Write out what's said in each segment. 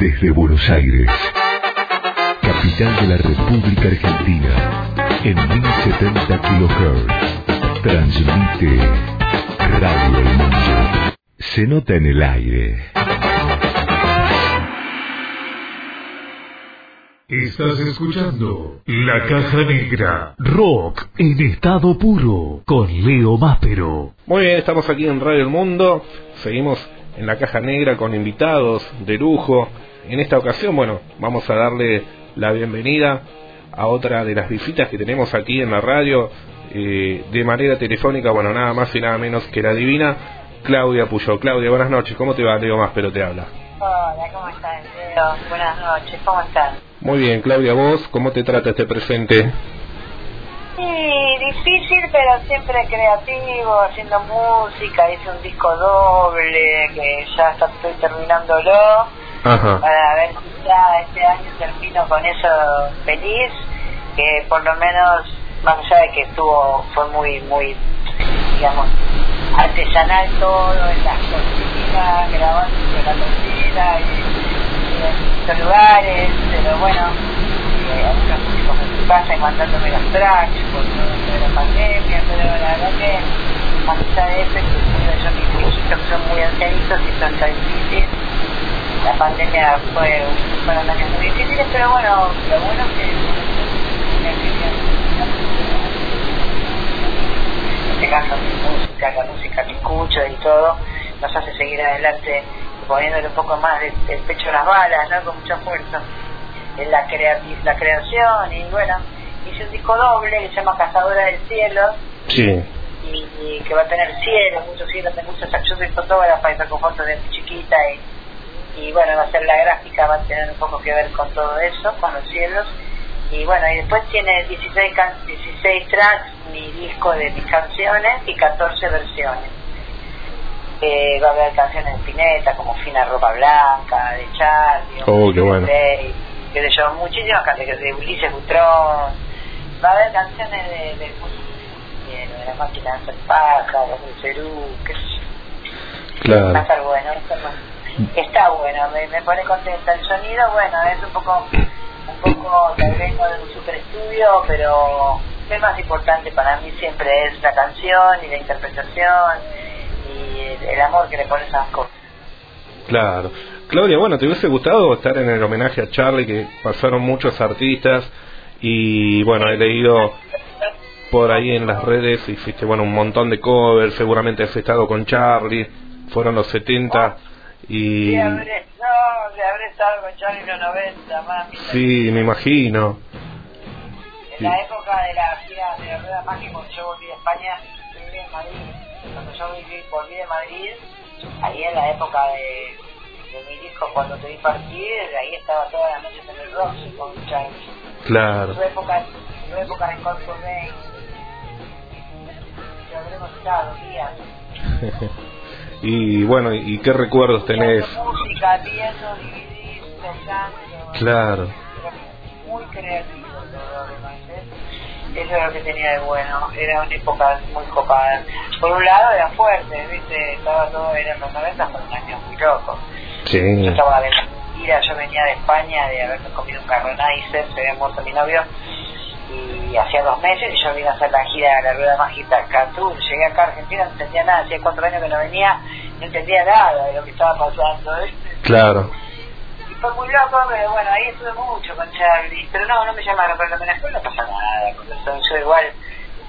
desde Buenos Aires, capital de la República Argentina, en 1070 kHz. Transmite Radio El Mundo. Se nota en el aire. Estás escuchando La Caja Negra, rock en estado puro, con Leo Máspero. Muy bien, estamos aquí en Radio El Mundo, seguimos en La Caja Negra con invitados de lujo. En esta ocasión, bueno, vamos a darle la bienvenida a otra de las visitas que tenemos aquí en la radio, eh, de manera telefónica, bueno, nada más y nada menos que la divina Claudia Puyo. Claudia, buenas noches, ¿cómo te va? Leo Máspero te habla. Hola, ¿cómo estás, Leo? Buenas noches, ¿cómo estás? Muy bien, Claudia, ¿vos cómo te trata este presente? Sí, difícil, pero siempre creativo, haciendo música. Hice un disco doble que ya estoy terminándolo. Para ver si ya este año termino con eso feliz. Que por lo menos, más allá de que estuvo, fue muy, muy, digamos, artesanal todo en las cocinas, grabando en la cocina y en muchos lugares, pero bueno, eh, algunos músicos en su casa y mandándome los tracks por de la pandemia, pero la verdad que más allá de eso, yo mis hijitos que son muy ancianitos y son tan difíciles, la pandemia fue, fueron años muy difíciles, pero bueno, lo bueno es que en este caso mi música, la música que escucho y todo, nos hace seguir adelante poniéndole un poco más del, del pecho a las balas, ¿no? Con mucha fuerza en la, crea la creación y bueno, hice un disco doble que se llama Cazadora del Cielo Sí. y, y que va a tener cielo, muchos cielos, me gusta yo soy fotógrafa y saco fotos de chiquita y, y bueno, va a ser la gráfica, va a tener un poco que ver con todo eso, con los cielos y bueno, y después tiene 16, can 16 tracks, mi disco de mis canciones y 14 versiones. Eh, va a haber canciones de Spinetta como Fina Ropa Blanca, de Charlie, Oh, qué bueno. de, que de yo, muchísimas canciones de Ulises Butrón, va a haber canciones de, de, de, de la máquina de hacer pájaros, del Perú, qué sé yo. Va a Claro. estar bueno, va a estar bueno. Está bueno, me, me pone contenta. El sonido, bueno, es un poco, un poco tal vez de un super estudio, pero el más importante para mí siempre es la canción y la interpretación y el, el amor que le pones a las cosas. Claro. Claudia, bueno, ¿te hubiese gustado estar en el homenaje a Charlie que pasaron muchos artistas y bueno, he leído por ahí en las redes hiciste bueno un montón de covers, seguramente has estado con Charlie, fueron los 70 y Sí, habré, no, le habré estado con Charlie en los 90, mami. sí, me imagino. En la época de la gira de Rueda Mágica, cuando yo volví de España, yo viví en Madrid. Cuando yo viví, volví de Madrid, ahí en la época de, de mi disco, cuando te vi partir, ahí estaba todas las noches en el Roxy con Charlie. Claro. Su época, su época de Cobain. Que habremos estado días. y bueno, ¿y qué recuerdos tenés? Música, viendo. Claro. muy creativo todo además eso es lo que tenía de bueno era una época muy copada por un lado era fuerte viste estaba todo eran los 90 fue un año muy loco Sí. yo estaba de gira yo venía de España de haberme comido un carronizer se había muerto mi novio y hacía dos meses y yo vine a hacer la gira de la rueda mágica tú llegué acá a Argentina no entendía nada hacía cuatro años que no venía no entendía nada de lo que estaba pasando. Claro. Y fue muy loco, pero bueno, ahí estuve mucho con Charlie. Pero no, no me llamaron para el homenaje, no pasa nada. con eso. Yo igual,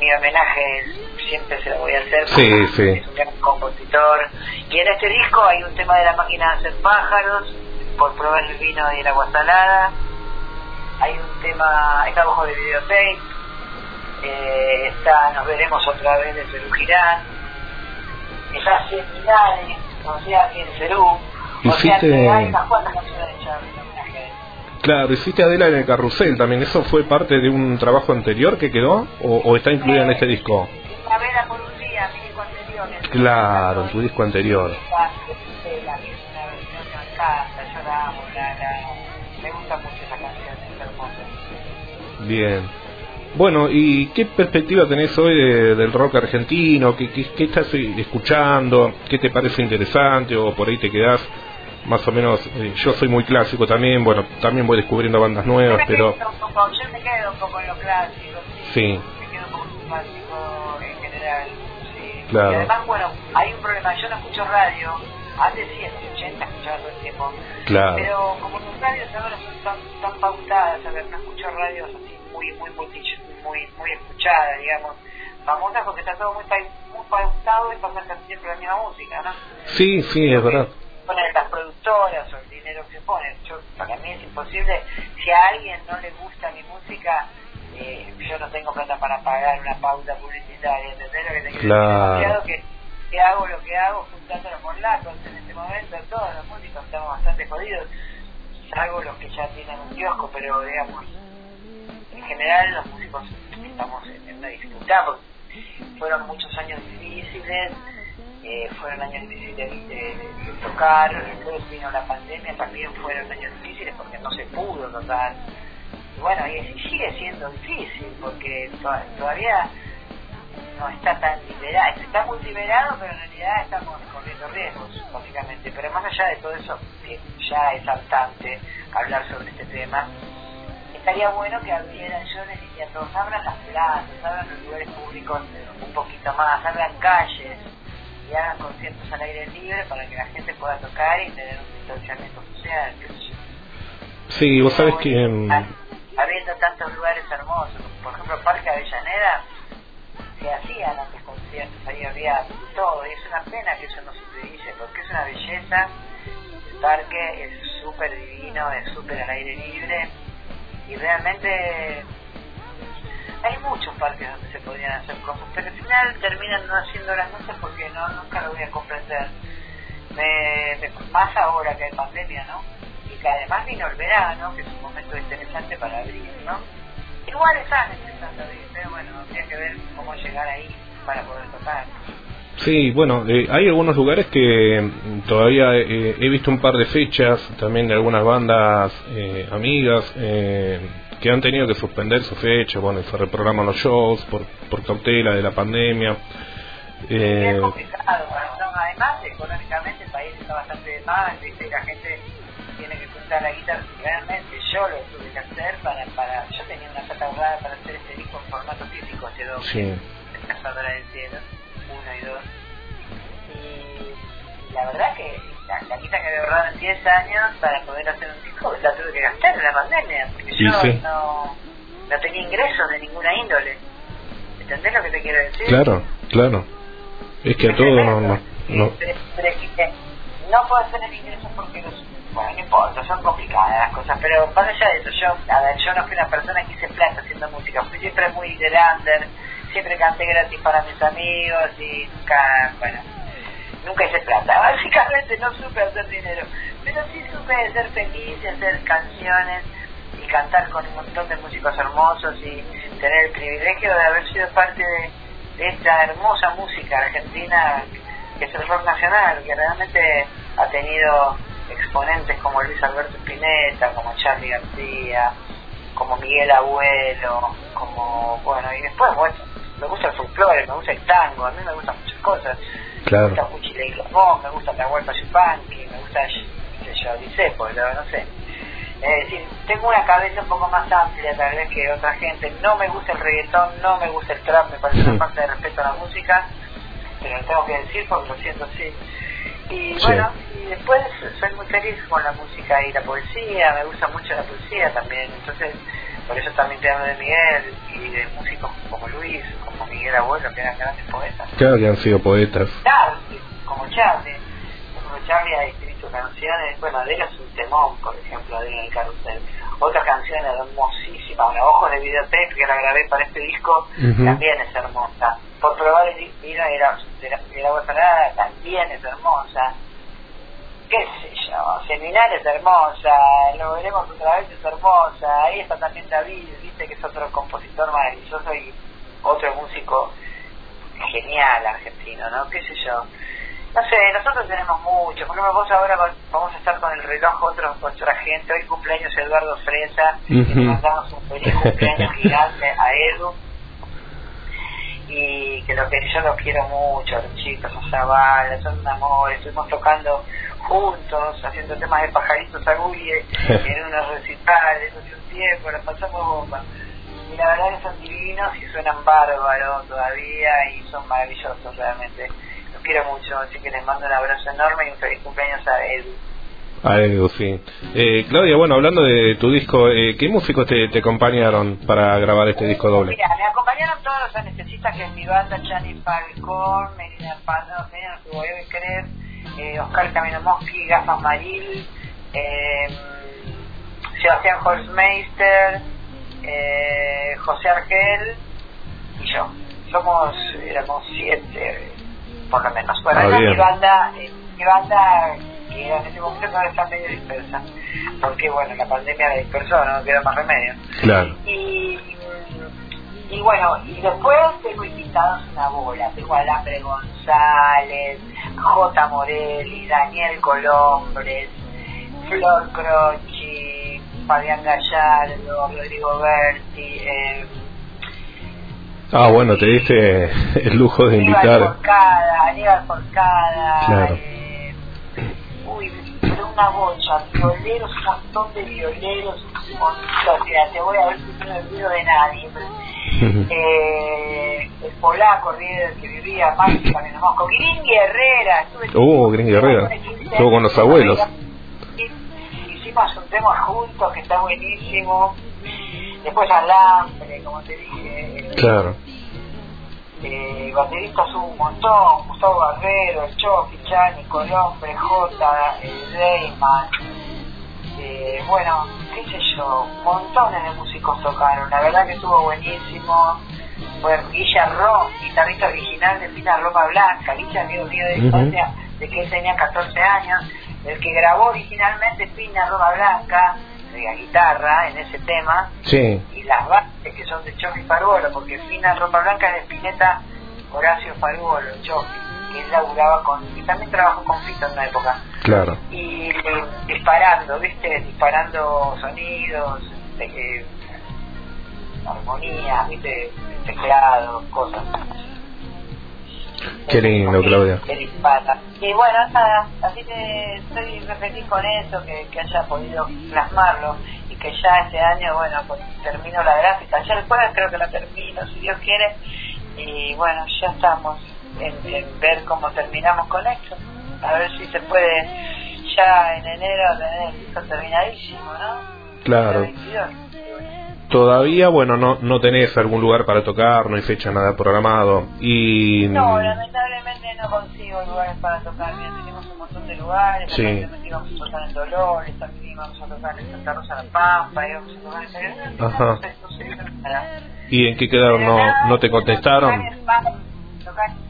mi homenaje siempre se lo voy a hacer. Sí, porque sí. Es un gran compositor. Y en este disco hay un tema de la máquina de hacer pájaros, por probar el vino y el agua salada. Hay un tema, está bajo de videotape. Eh, está Nos veremos otra vez de Perú Girán. Está Seminales, o sea, aquí en Perú. O sea, Hiciste- que hay unas cuantas canciones de Charlie en homenaje a él. Claro, hiciste Adela en el carrusel también. ¿Eso fue parte de un trabajo anterior que quedó o, o está incluida en este disco? Una vela por un día, mi disco anterior. Claro, en tu disco anterior. Esa, Estela, que es una versión que me encanta, yo la amo, la, la- me gusta mucho esa canción, es hermosa. Bien. Bueno, ¿y qué perspectiva tenés hoy de- del rock argentino? ¿Qué, qué, qué estás escuchando? ¿Qué te parece interesante o por ahí te quedás más o menos, eh, yo soy muy clásico también, bueno, también voy descubriendo bandas nuevas, pero... yo me quedo un poco en lo clásico, sí. Me quedo un poco clásico en general, sí. Claro. Y además, bueno, hay un problema, yo no escucho radio, antes sí, en los 80 escuchaba todo el tiempo, claro. pero como las radios ahora son tan, tan pautadas, a ver, no escucho radios así muy, muy, muy, muy escuchadas, digamos, famosas porque está todo muy, muy pautado y pasa siempre la misma música, ¿no? Sí, sí, es verdad ponen las productoras o el dinero que ponen. Yo, para mí es imposible. Si a alguien no le gusta mi música, eh, yo no tengo plata para pagar una pauta publicitaria. ¿Entendés lo que te claro. que, que hago lo que hago juntando los morlacos. En este momento todos los músicos estamos bastante jodidos, salvo los que ya tienen un kiosco, pero digamos, en general los músicos estamos en una disputa porque fueron muchos años difíciles eh, fueron años difíciles de, tocar, después vino la pandemia, también fueron años difíciles porque no se pudo tocar. Y bueno, y sigue siendo difícil porque todavía no está tan liberado, está muy liberado, pero en realidad estamos corriendo riesgos, básicamente. Pero más allá de todo eso, que ya es saltante hablar sobre este tema, estaría bueno que abrieran, yo les diría a todos, abran las plazas, abran los lugares públicos un poquito más, abran calles, y hagan conciertos al aire libre para que la gente pueda tocar y tener un distanciamiento social. Sí, vos sabés que... Habiendo tantos lugares hermosos, por ejemplo, Parque Avellaneda, el parque es súper divino, es súper al aire libre, y realmente hay muchos parques donde se podrían hacer cosas, pero al final terminan no haciendo las cosas porque no nunca lo voy a comprender. Me, más ahora que hay pandemia, ¿no? Y que además vino el verano, que es un momento interesante para abrir, ¿no? Igual están empezando a abrir, pero bueno, habría que ver cómo llegar ahí para poder tocar. Sí, bueno, eh, hay algunos lugares que mm, todavía eh, he visto un par de fechas también de algunas bandas eh, amigas eh, que han tenido que suspender su fecha, bueno, se reprograman los shows por, por cautela de la pandemia. Eh... Es complicado, además económicamente el país está bastante mal, ¿viste? y la gente tiene que juntar la guitarra. Realmente yo lo tuve que hacer para, para yo tenía una plata ahorrada para hacer este disco en formato físico hace dos sí. El Cazadora del Cielo, uno y dos. Y la verdad que la, la quita que había ahorrado en 10 años para poder hacer un disco la tuve que gastar en la pandemia, porque yo no, no tenía ingresos de ninguna índole. ¿Entendés lo que te quiero decir? Claro, claro. Es que a todos no... no, no. no puedo tener ingresos porque los bueno, no importa, son complicadas las cosas, pero más allá de eso, yo, a ver, yo no fui una persona que hice plata haciendo música, fui siempre muy de under, siempre canté gratis para mis amigos y nunca, bueno, nunca hice plata. Básicamente no supe hacer dinero, pero sí supe ser feliz hacer canciones y cantar con un montón de músicos hermosos y tener el privilegio de haber sido parte de, esta hermosa música argentina que es el rock nacional, que realmente ha tenido exponentes como Luis Alberto Spinetta, como Charlie García, como Miguel Abuelo, como, bueno, y después, bueno, me gusta el folclore, me gusta el tango, a mí me gustan muchas cosas Claro. Me gusta Cuchile y Cosmón, me gusta Tahualpa Yupanqui, me gusta, qué sé yo, Dicepo, no sé. Es decir, tengo una cabeza un poco más amplia tal vez que otra gente. No me gusta el reggaetón, no me gusta el trap, me parece una falta de respeto a la música, pero lo tengo que decir porque lo siento así. Y bueno, y después soy muy feliz con la música y la poesía, me gusta mucho la poesía también, entonces por eso también te hablo de Miguel y de músicos como Luis, como Miguel Abuelo, que eran grandes poetas. Claro que han sido poetas. Charlie, como Charlie. Como Charlie ha escrito canciones, bueno, Adela es un temón, por ejemplo, Adela en el carrusel. Otra canción hermosísima, Ojos de Videotape, que la grabé para este disco, también es hermosa. Por probar el la, de la, de la también es hermosa qué sé yo, Seminario es hermosa, lo veremos otra vez, es hermosa, ahí está también David, viste que es otro compositor maravilloso y otro músico genial argentino, ¿no? qué sé yo. No sé, nosotros tenemos mucho, por ejemplo vos ahora vamos a estar con el reloj otro, otra gente, hoy cumpleaños Eduardo Fresa, y le mandamos un feliz cumpleaños gigante a Edu, y que lo que yo los quiero mucho, los chicos, a Zavala, son un amor, estuvimos tocando juntos, haciendo temas de pajaritos agulle en unos recitales hace un tiempo, la pasamos bomba. Y la verdad que son divinos y suenan bárbaros todavía y son maravillosos realmente. Los quiero mucho, así que les mando un abrazo enorme y un feliz cumpleaños a Edu. A Edu, sí. Eh, Claudia, bueno, hablando de tu disco, eh, ¿qué músicos te, te, acompañaron para grabar este disco doble? Mira, me acompañaron todos los anestesistas que es mi banda, Chani Falcón, Melina Pano, Melina y Cres, eh, Oscar Camino Mosqui, Gafas Maril, eh, Sebastián Holzmeister, eh, José Argel y yo. Somos, éramos siete, por lo menos. Bueno, Ah, mi banda, eh, mi banda que en ese momento no está medio dispersa, porque bueno, la pandemia la dispersó, no queda más remedio. Claro. Y, y bueno, y después tengo invitados una bola. Tengo a Alambre González, J. Morelli, Daniel Colombres, Flor Croci, Fabián Gallardo, Rodrigo Berti, eh, Ah, bueno, te diste el lujo de Aníbal invitar. Forcada, Aníbal Forcada, Claro. eh, uy, pero una bocha, violeros, un montón de violeros, un montón, mira, te voy a ver si no me olvido de nadie, pero eh, el polaco líder que vivía Maxi Camino Mosco, Gringy Herrera, estuve Gringy Herrera. Estuvo con los abuelos. Hicimos un tema juntos que está buenísimo. Después Alambre, como te dije. eh, Claro. eh, bateristas hubo un montón, Gustavo Barrero, el Chofi, Chani, Colombre, J, el Reyman, eh, bueno, qué sé yo, montones de músicos tocaron, la verdad que estuvo buenísimo. Bueno, Guilla Ro, guitarrista original de Fina Ropa Blanca, Guilla dio dio de Ujú. historia de que tenía 14 años, el que grabó originalmente Fina Ropa Blanca, de la guitarra en ese tema, Sí, y las bases que son de Chofi Faruolo, porque Fina Ropa Blanca es de Spinetta Horacio Faruolo, Chofi, que él laburaba con, y también trabajó con Fito en una época, claro. y eh, disparando, ¿viste? Disparando sonidos, eh, armonías, ¿viste? Teclados, cosas. Qué lindo, Claudia. Y bueno, nada, así que estoy feliz con eso, que, que haya podido plasmarlo y que ya este año, bueno, pues termino la gráfica. Ya después creo que la termino, si Dios quiere. Y bueno, ya estamos en, en ver cómo terminamos con esto. A ver si se puede ya en enero tener el disco terminadísimo, ¿no? Claro. 22. Todavía, bueno, no, no tenés algún lugar para tocar, no hay fecha nada programado. Y. No, lamentablemente no consigo lugares para tocar. Mira, tenemos un montón de lugares. Sí. Íbamos a tocar en Dolores, también íbamos a tocar en Santa Rosa de la Pampa, íbamos a tocar en. Ajá. ¿Y en qué quedaron? ¿No, no te contestaron? Tocar en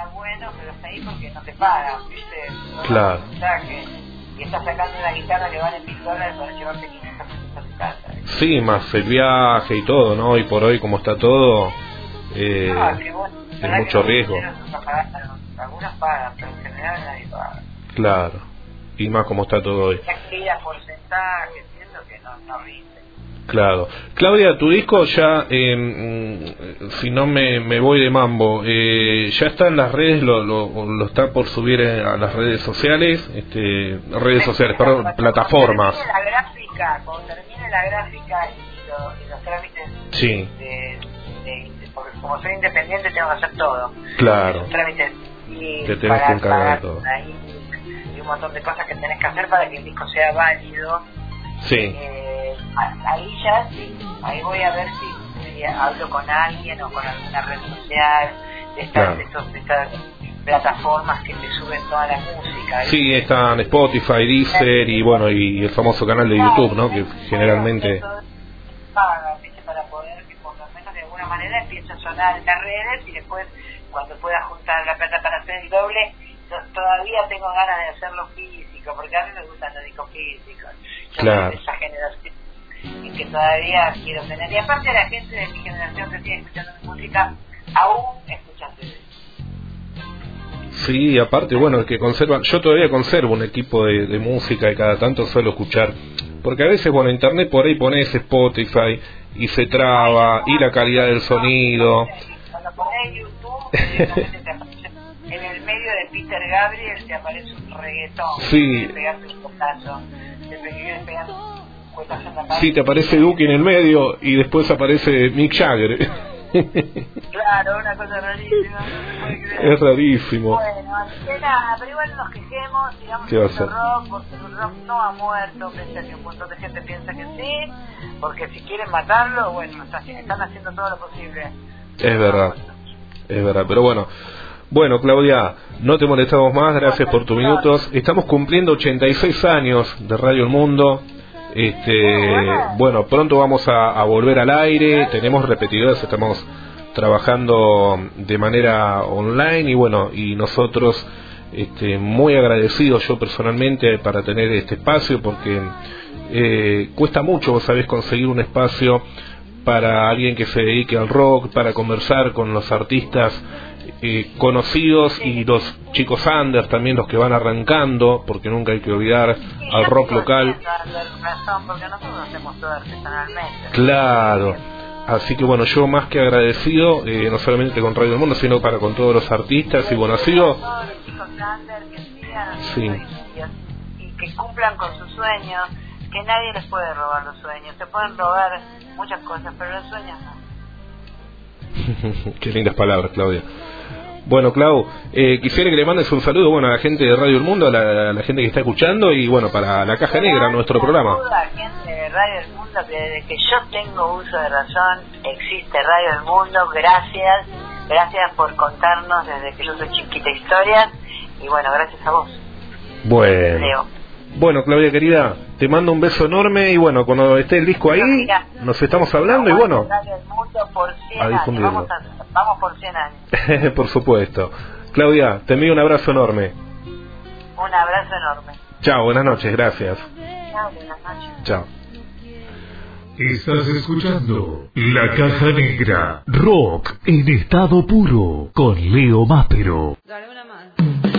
está bueno, pero está ahí porque no te pagan, ¿viste? No Claro. Y estás sacando una guitarra que vale mil dólares para llevarte 500 pesos a tu casa. Sí, más el viaje y todo, ¿no? Hoy por hoy, como está todo, eh, bueno. es ¿Verdad que mucho riesgo. Algunos pagan, pero en general nadie paga. Claro. Y más como está todo hoy. Ya que ir a porcentaje, siento que no, no rinde. Claro. Claudia, tu disco ya, eh, si no me, me voy de mambo, eh, ya está en las redes, lo, lo, lo está por subir eh, a las redes sociales, este, redes sociales, perdón, Cuando plataformas. termine la gráfica, cuando termine la gráfica y, lo- y los trámites Sí, de, de- de- porque como soy independiente tengo que hacer todo. claro. Los trámites y Te tenés que encargar de pagar todo. ahí, y un montón de cosas que tenés que hacer para que el disco sea válido. Sí, Eh, ahí ya sí, ahí voy a ver si, si hablo con alguien o con alguna red social de estas, Claro. de estos- de estas plataformas que te suben toda la música. sí, están Spotify, Deezer y bueno, y el famoso canal de YouTube, ¿no? Que generalmente... para poder que por lo menos de alguna manera empiece a sonar en las redes y después cuando pueda juntar la plata para hacer el doble to- todavía tengo ganas de hacerlo físico porque a mí me gustan los discos físicos yo Claro. esa generación y que todavía quiero tener y aparte la gente de mi generación que sigue escuchando mi música aún escucha CD. Sí, aparte, bueno, que conservan, yo todavía conservo un equipo de, de música y cada tanto suelo escuchar, porque a veces, bueno, internet por ahí pones Spotify y se traba y la calidad del sonido. Cuando pones YouTube, en el medio de Pito Mr. Gabriel te aparece un reggaetón. Sí. Te pegaste un potazo. Te pe- pegas un Sí, te aparece Duque en el medio y después aparece Mick Jagger. Claro, una cosa rarísima. no es rarísimo. Bueno, que nada, pero igual nos quejemos, digamos, ¿Qué va a el rock, porque el rock no ha muerto, pese a que un montón de gente piensa que sí, porque si quieren matarlo, bueno, está- están haciendo todo lo posible. Es verdad, es verdad. Pero bueno, bueno, Claudia, no te molestamos más, gracias por tus minutos. Estamos cumpliendo 86 años de Radio El Mundo. Este, bueno, pronto vamos a, a volver al aire, tenemos repetidores, estamos trabajando de manera online y bueno, y nosotros este, muy agradecidos yo personalmente para tener este espacio porque eh, cuesta mucho, vos sabés, conseguir un espacio para alguien que se dedique al rock, para conversar con los artistas eh, conocidos y los chicos under también, los que van arrancando, porque nunca hay que olvidar Sí, al rock local. entiendo, razón, porque nosotros hacemos todo artesanalmente. Claro. Así que bueno, yo más que agradecido, eh, no solamente con Radio del Mundo, sino para con todos los artistas y bueno, ha sido... Todos los chicos under que sigan Sí. y que cumplan con sus sueños, que nadie les puede robar los sueños. Se pueden robar muchas cosas, pero los sueños no. Qué lindas palabras, Claudia. Bueno, Clau, eh, quisiera que le mandes un saludo bueno, a la gente de Radio El Mundo, a la, a la gente que está escuchando y bueno, para la Caja Negra, nuestro programa. Duda, gente de Radio del Mundo, que desde que yo tengo uso de razón existe Radio del Mundo. Gracias, gracias por contarnos desde que yo soy chiquita historias. Y bueno, gracias a vos, Bueno. Leo. Bueno, Claudia querida, te mando un beso enorme y bueno, cuando esté el disco ahí, nos estamos hablando y bueno, por 100 a años. difundirlo. Vamos, a- vamos por 100 años. por supuesto. Claudia, te envío un abrazo enorme. Un abrazo enorme. Chao, buenas noches, gracias. Chao, buenas noches. Chao. Estás escuchando La Caja Negra. Rock en estado puro. Con Leo Máspero. Dale una más.